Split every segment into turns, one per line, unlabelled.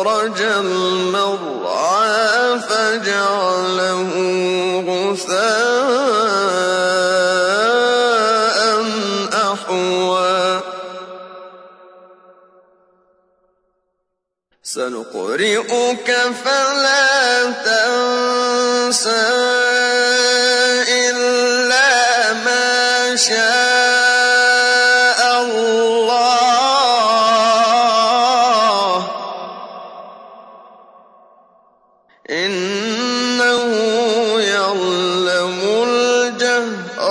أخرج المرعى فجعله غثاء أحوى. سنقرئك فلا تنسى.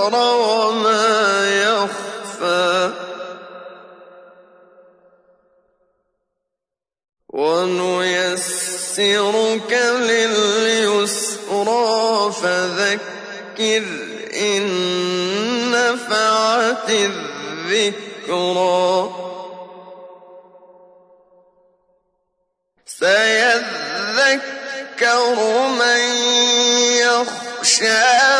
الجهر وما يخفى. ونيسرك لليسرى فذكر إن نفعت الذكرى. سيذكر من يخشى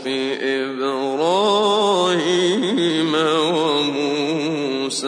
صحف إبراهيم وموسى.